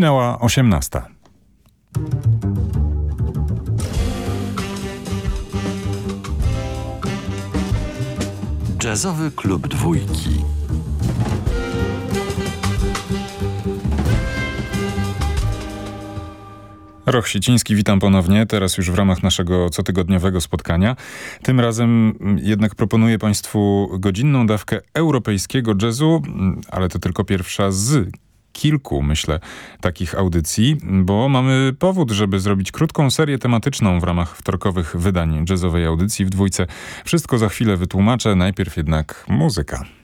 Minęła 18. Jazzowy klub dwójki. Roch Sieciński, witam ponownie, teraz już w ramach naszego cotygodniowego spotkania. Tym razem mm, jednak proponuję Państwu godzinną dawkę europejskiego jazzu, mm, ale to tylko pierwsza z kilku, myślę, takich audycji, bo mamy powód, żeby zrobić krótką serię tematyczną w ramach wtorkowych wydań jazzowej audycji w dwójce. Wszystko za chwilę wytłumaczę, najpierw jednak muzyka.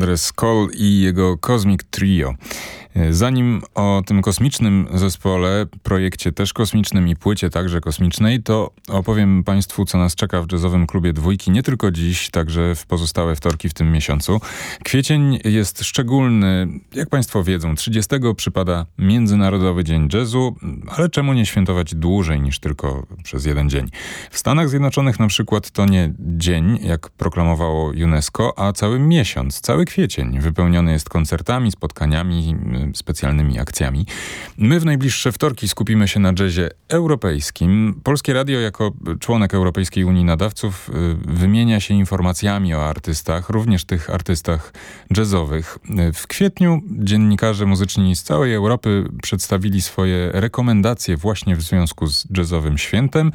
Andres Koll i jego Cosmic Trio. Zanim o tym kosmicznym zespole, projekcie też kosmicznym i płycie także kosmicznej, to opowiem Państwu, co nas czeka w jazzowym klubie dwójki, nie tylko dziś, także w pozostałe wtorki w tym miesiącu. Kwiecień jest szczególny, jak Państwo wiedzą, 30 przypada Międzynarodowy Dzień Jazzu, ale czemu nie świętować dłużej niż tylko przez jeden dzień? W Stanach Zjednoczonych na przykład to nie dzień, jak proklamowało UNESCO, a cały miesiąc, cały kwiecień wypełniony jest koncertami, spotkaniami, specjalnymi akcjami. My w najbliższe wtorki skupimy się na jazzie europejskim. Polskie Radio jako członek Europejskiej Unii Nadawców y, wymienia się informacjami o artystach, również tych artystach jazzowych. W kwietniu dziennikarze muzyczni z całej Europy przedstawili swoje rekomendacje właśnie w związku z jazzowym świętem.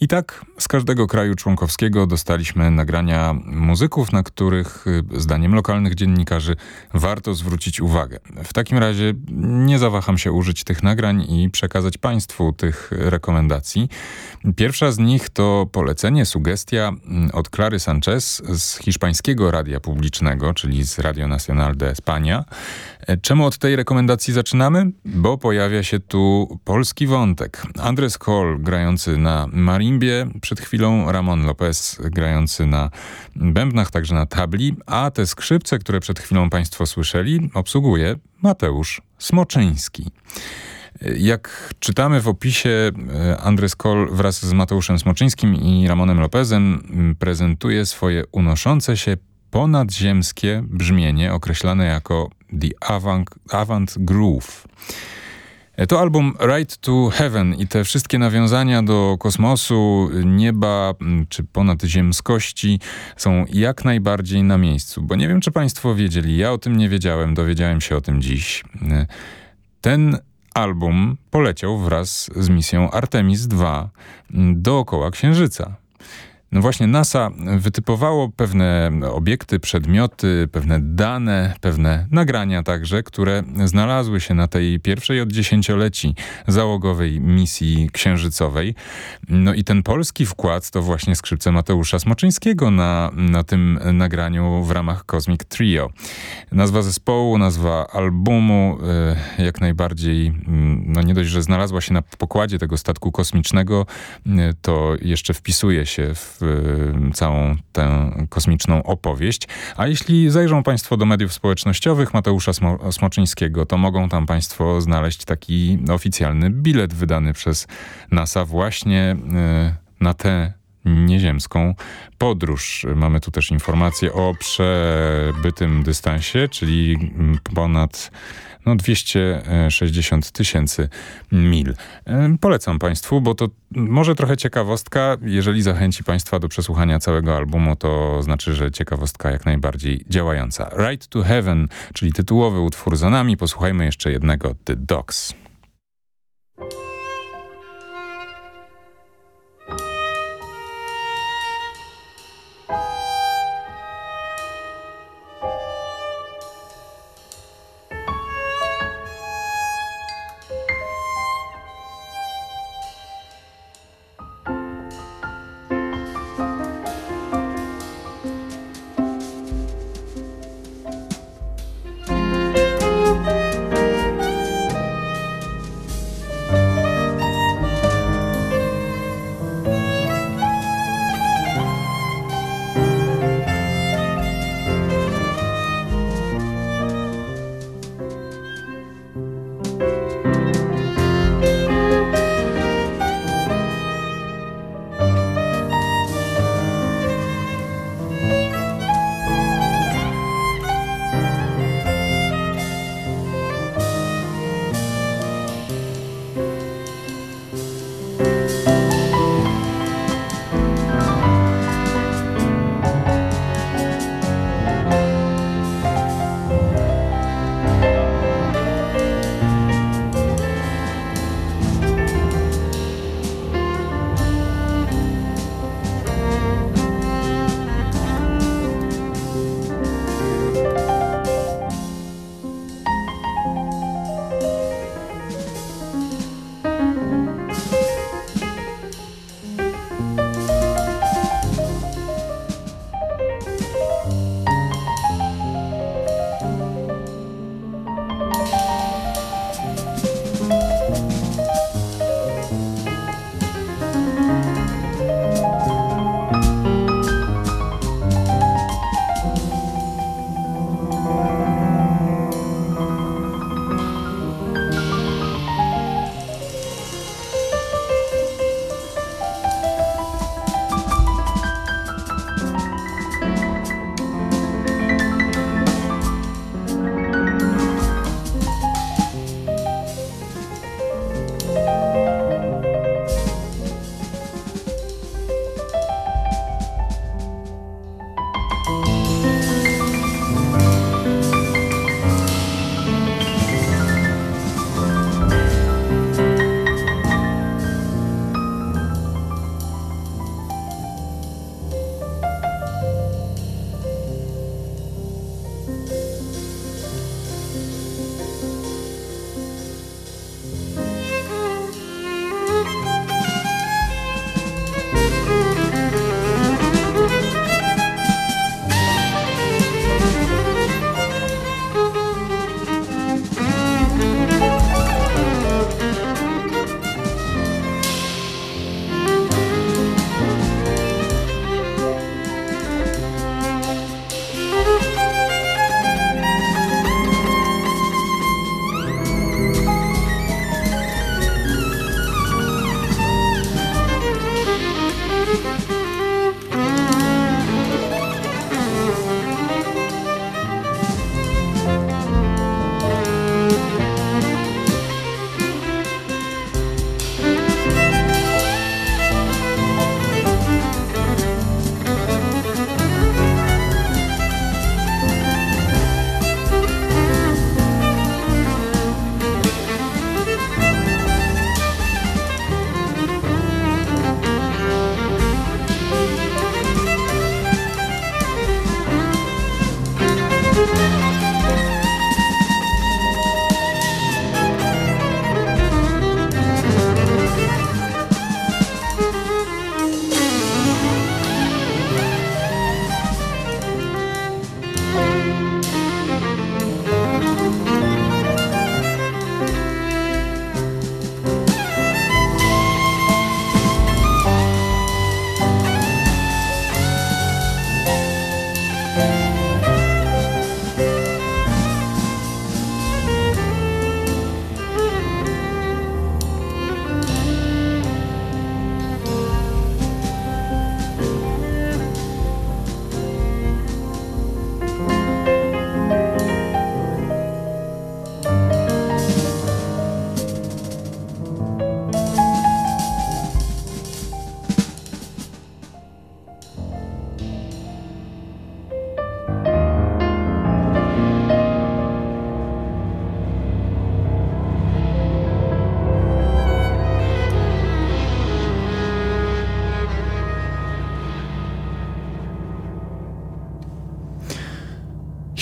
I tak z każdego kraju członkowskiego dostaliśmy nagrania muzyków, na których y, zdaniem lokalnych dziennikarzy warto zwrócić uwagę. W takim razie nie zawaham się użyć tych nagrań i przekazać Państwu tych rekomendacji. Pierwsza z nich to polecenie, sugestia mm, od Clary Sanchez z hiszpańskiego radia publicznego, czyli z Radio Nacional de España. E, czemu od tej rekomendacji zaczynamy? Bo pojawia się tu polski wątek. Andres Kohl grający na przed chwilą Ramon Lopez grający na bębnach, także na tabli, a te skrzypce, które przed chwilą Państwo słyszeli, obsługuje Mateusz Smoczyński. Jak czytamy w opisie, e, Andres Kohl wraz z Mateuszem Smoczyńskim i Ramonem Lopezem prezentuje swoje unoszące się ponadziemskie brzmienie określane jako The Avant, Avant Groove. To album Right to Heaven i te wszystkie nawiązania do kosmosu, nieba czy ponadziemskości są jak najbardziej na miejscu. Bo nie wiem, czy Państwo wiedzieli, ja o tym nie wiedziałem, dowiedziałem się o tym dziś. Ten album poleciał wraz z misją Artemis II dookoła Księżyca. No właśnie NASA wytypowało pewne obiekty, przedmioty, pewne dane, pewne nagrania także, które znalazły się na tej pierwszej od dziesięcioleci załogowej misji księżycowej. No i ten polski wkład to właśnie skrzypce Mateusza Smoczyńskiego na, na tym nagraniu w ramach Cosmic Trio. Nazwa zespołu, nazwa albumu e, jak najbardziej, mm, no nie dość, że znalazła się na pokładzie tego statku kosmicznego, e, to jeszcze wpisuje się w całą tę kosmiczną opowieść. A jeśli zajrzą Państwo do mediów społecznościowych Mateusza Smo Smoczyńskiego, to mogą tam Państwo znaleźć taki oficjalny bilet wydany przez NASA właśnie y, na tę nieziemską podróż. Mamy tu też informacje o przebytym dystansie, czyli ponad no 260 tysięcy mil. Polecam Państwu, bo to może trochę ciekawostka. Jeżeli zachęci Państwa do przesłuchania całego albumu, to znaczy, że ciekawostka jak najbardziej działająca. Right to Heaven, czyli tytułowy utwór za nami. Posłuchajmy jeszcze jednego The Dogs.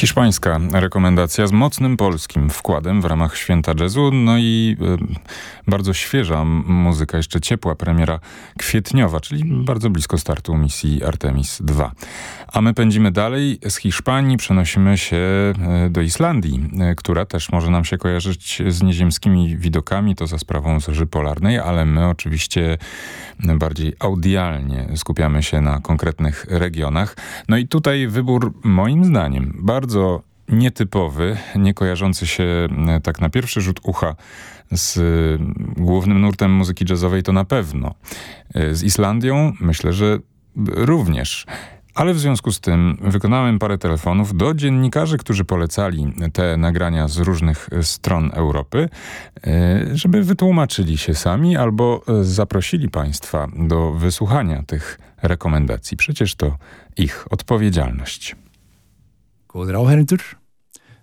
Hiszpańska rekomendacja z mocnym polskim wkładem w ramach Święta Jazzu, no i y, bardzo świeża muzyka, jeszcze ciepła premiera kwietniowa, czyli bardzo blisko startu misji Artemis II. A my pędzimy dalej, z Hiszpanii przenosimy się y, do Islandii, y, która też może nam się kojarzyć z nieziemskimi widokami, to za sprawą zorzy polarnej, ale my oczywiście bardziej audialnie skupiamy się na konkretnych regionach. No i tutaj wybór moim zdaniem bardzo nietypowy, nie kojarzący się e, tak na pierwszy rzut ucha z głównym nurtem muzyki jazzowej to na pewno. E, z Islandią myślę, że również. Ale w związku z tym wykonałem parę telefonów do dziennikarzy, którzy polecali te nagrania z różnych stron Europy, e, żeby wytłumaczyli się sami albo zaprosili Państwa do wysłuchania tych rekomendacji. Przecież to ich odpowiedzialność. Góðir áherindur,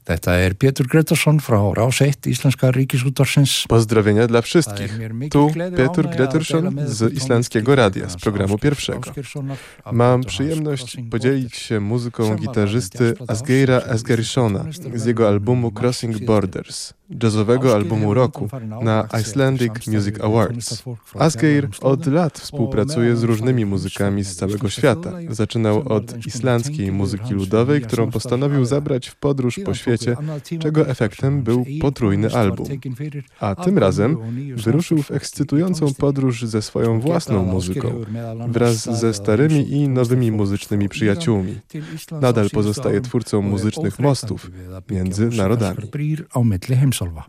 Þetta er Pétur Gretarsson frá Ráseitt Ríkisútvarsins. Pozdrowienia dla wszystkich. Tu Pétur Gretarsson z Islandzkiego Radia, z programu pierwszego. Mam przyjemność podzielić się muzyką gitarzysty Asgeira Asgerissona z jego albumu Crossing Borders, jazzowego albumu roku na Icelandic Music Awards. Asgeir od lat współpracuje z różnymi muzykami z całego świata. Zaczynał od islandzkiej muzyki ludowej, którą postanowił zabrać w podróż po świecie czego efektem był potrójny album. A tym razem wyruszył w ekscytującą podróż ze swoją własną muzyką, wraz ze starymi i nowymi muzycznymi przyjaciółmi. Nadal pozostaje twórcą muzycznych mostów między narodami. Solva.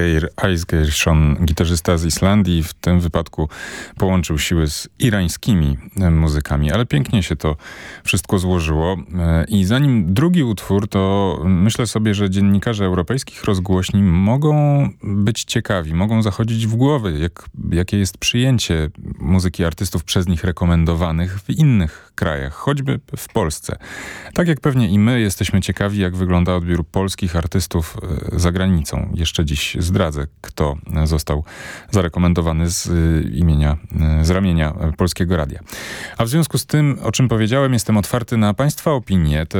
Asgeir Aisgeirsson, gitarzysta z Islandii, w tym wypadku połączył siły z irańskimi muzykami, ale pięknie się to wszystko złożyło. I zanim drugi utwór, to myślę sobie, że dziennikarze europejskich rozgłośni mogą być ciekawi, mogą zachodzić w głowy, jak, jakie jest przyjęcie muzyki artystów przez nich rekomendowanych w innych krajach, choćby w Polsce. Tak jak pewnie i my jesteśmy ciekawi, jak wygląda odbiór polskich artystów e, za granicą. Jeszcze dziś zdradzę, kto został zarekomendowany z e, imienia, e, z ramienia Polskiego Radia. A w związku z tym, o czym powiedziałem, jestem otwarty na Państwa opinie. Te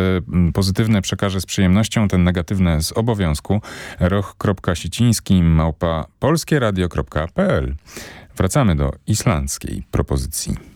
pozytywne przekażę z przyjemnością, te negatywne z obowiązku. roch.siciński małpa polskieradio.pl Wracamy do islandzkiej propozycji.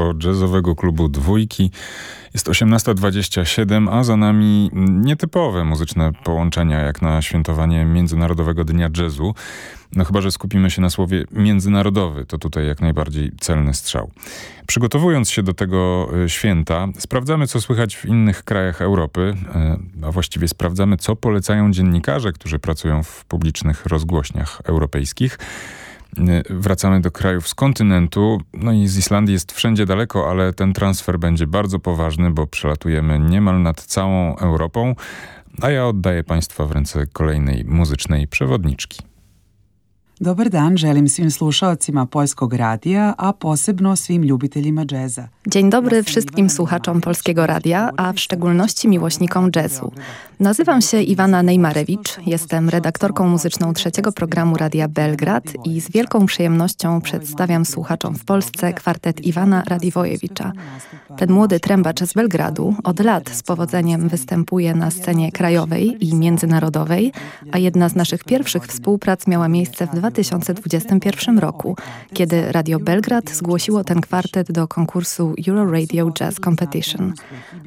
Słuchają Państwo jazzowego klubu Dwójki. Jest 18.27, a za nami nietypowe muzyczne połączenia, jak na świętowanie Międzynarodowego Dnia Jazzu. No chyba, że skupimy się na słowie międzynarodowy, to tutaj jak najbardziej celny strzał. Przygotowując się do tego e, święta, sprawdzamy, co słychać w innych krajach Europy, e, a właściwie sprawdzamy, co polecają dziennikarze, którzy pracują w publicznych rozgłośniach europejskich. Y, wracamy do krajów z kontynentu. No i z Islandii jest wszędzie daleko, ale ten transfer będzie bardzo poważny, bo przelatujemy niemal nad całą Europą. A ja oddaję Państwa w ręce kolejnej muzycznej przewodniczki. Dobar dan, želim svim slušalcima Poljskog radija, a posebno svim ljubiteljima džeza. Dzień dobry wszystkim słuchaczom Polskiego Radia, a w szczególności miłośnikom jazzu. Nazywam się Iwana Nejmarewicz, jestem redaktorką muzyczną trzeciego programu Radia Belgrad i z wielką przyjemnością przedstawiam słuchaczom w Polsce kwartet Iwana Radiwojewicza. Ten młody trębacz z Belgradu od lat z powodzeniem występuje na scenie krajowej i międzynarodowej, a jedna z naszych pierwszych współprac miała miejsce w 2021 roku, kiedy Radio Belgrad zgłosiło ten kwartet do konkursu Euro Radio Jazz Competition.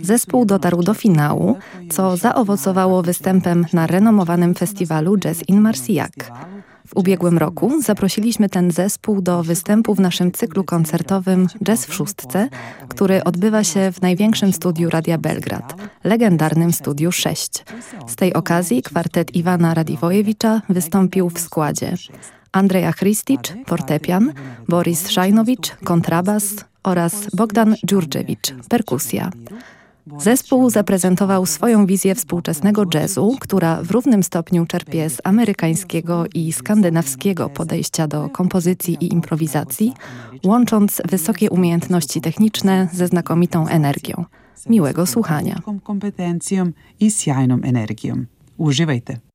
Zespół dotarł do finału, co zaowocowało występem na renomowanym festiwalu Jazz in Marsillac. W ubiegłym roku zaprosiliśmy ten zespół do występu w naszym cyklu koncertowym Jazz w Szóstce, który odbywa się w największym studiu Radia Belgrad, legendarnym Studiu 6. Z tej okazji kwartet Iwana Radiwojewicza wystąpił w składzie Andrzeja Christicz, fortepian, Boris Szajnowicz, kontrabas oraz Bogdan Dżurczewicz, perkusja. Zespół zaprezentował swoją wizję współczesnego jazzu, która w równym stopniu czerpie z amerykańskiego i skandynawskiego podejścia do kompozycji i improwizacji, łącząc wysokie umiejętności techniczne ze znakomitą energią. Miłego słuchania. Kompetencją i energią. Używajcie.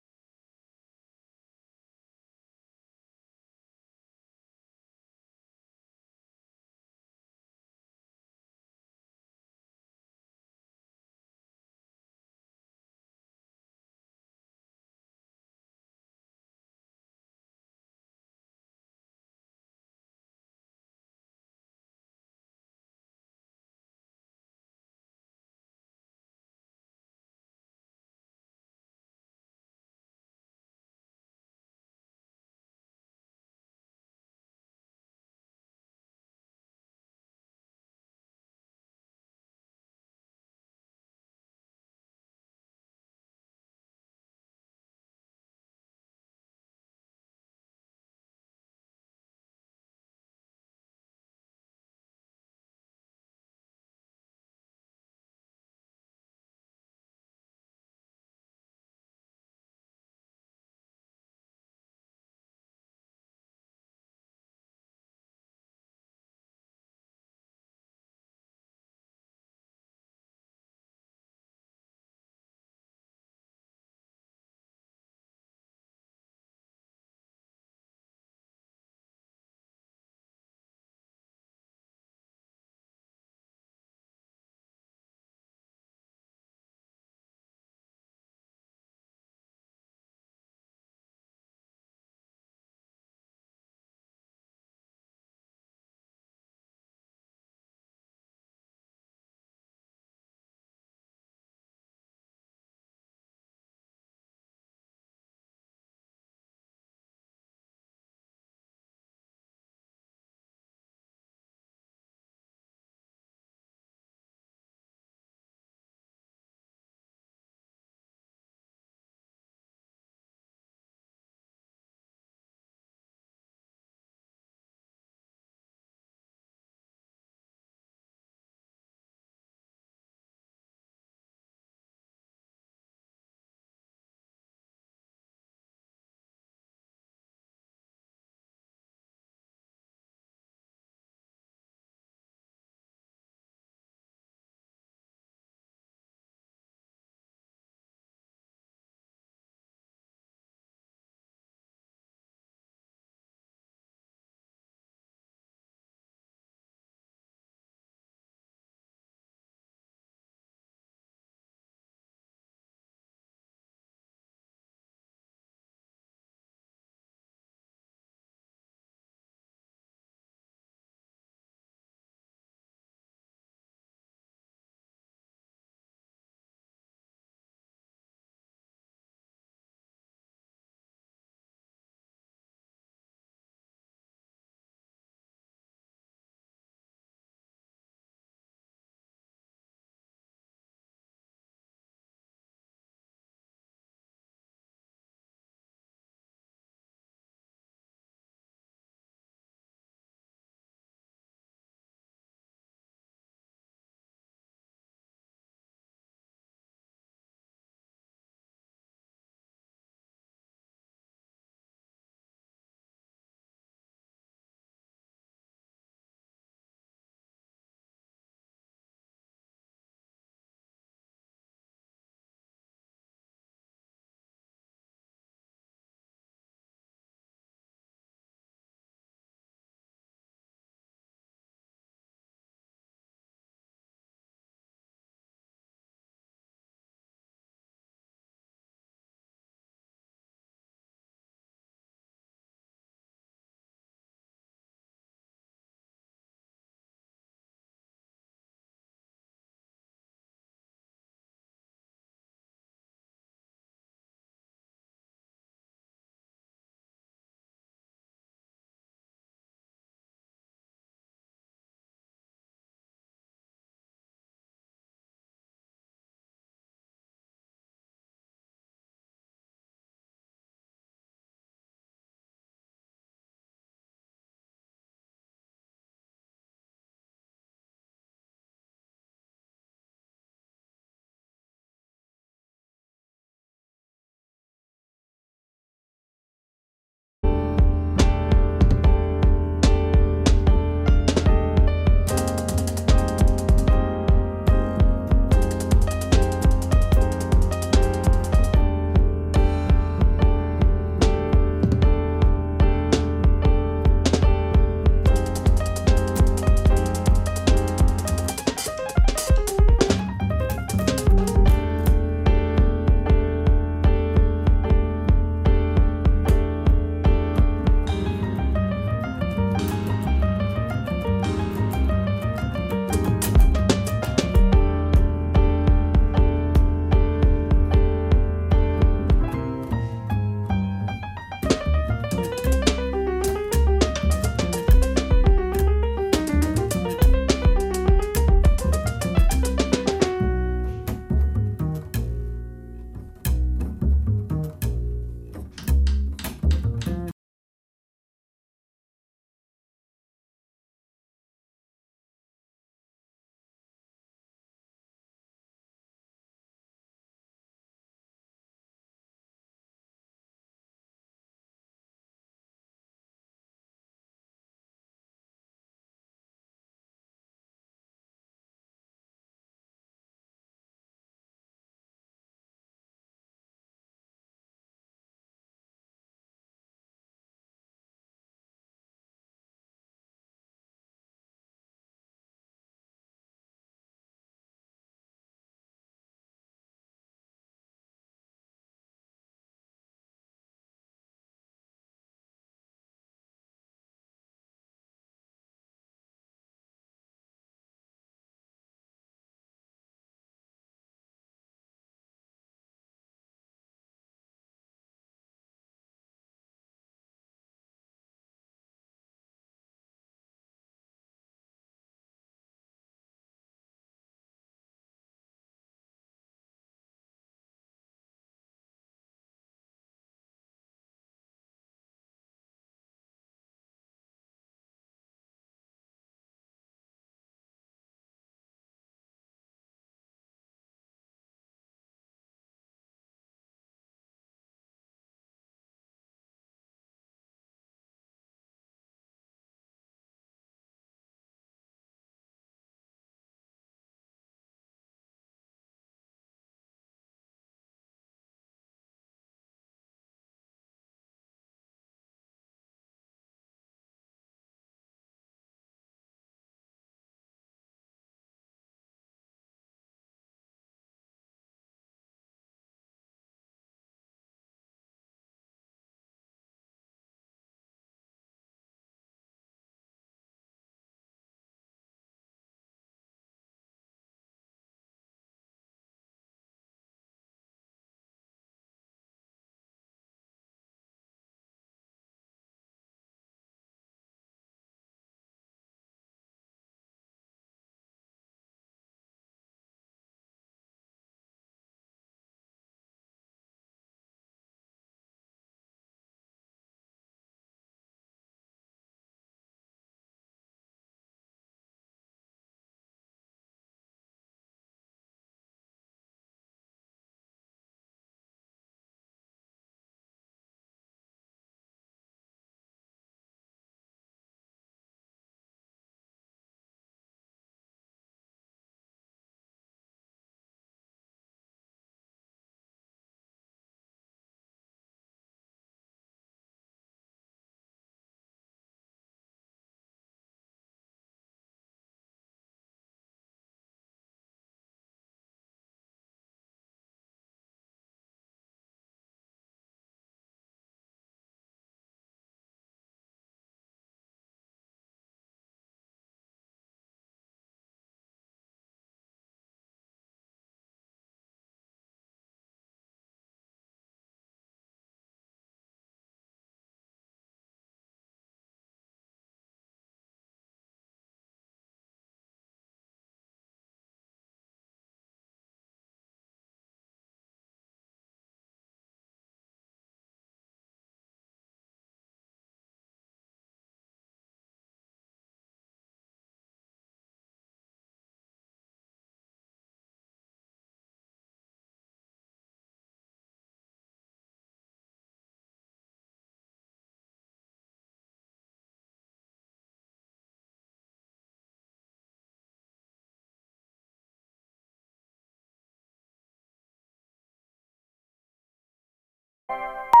You